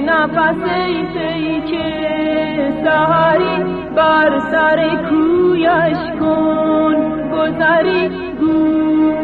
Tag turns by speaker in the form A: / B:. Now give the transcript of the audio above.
A: نفس ای که سهری بار سر کویش کن. گذری گو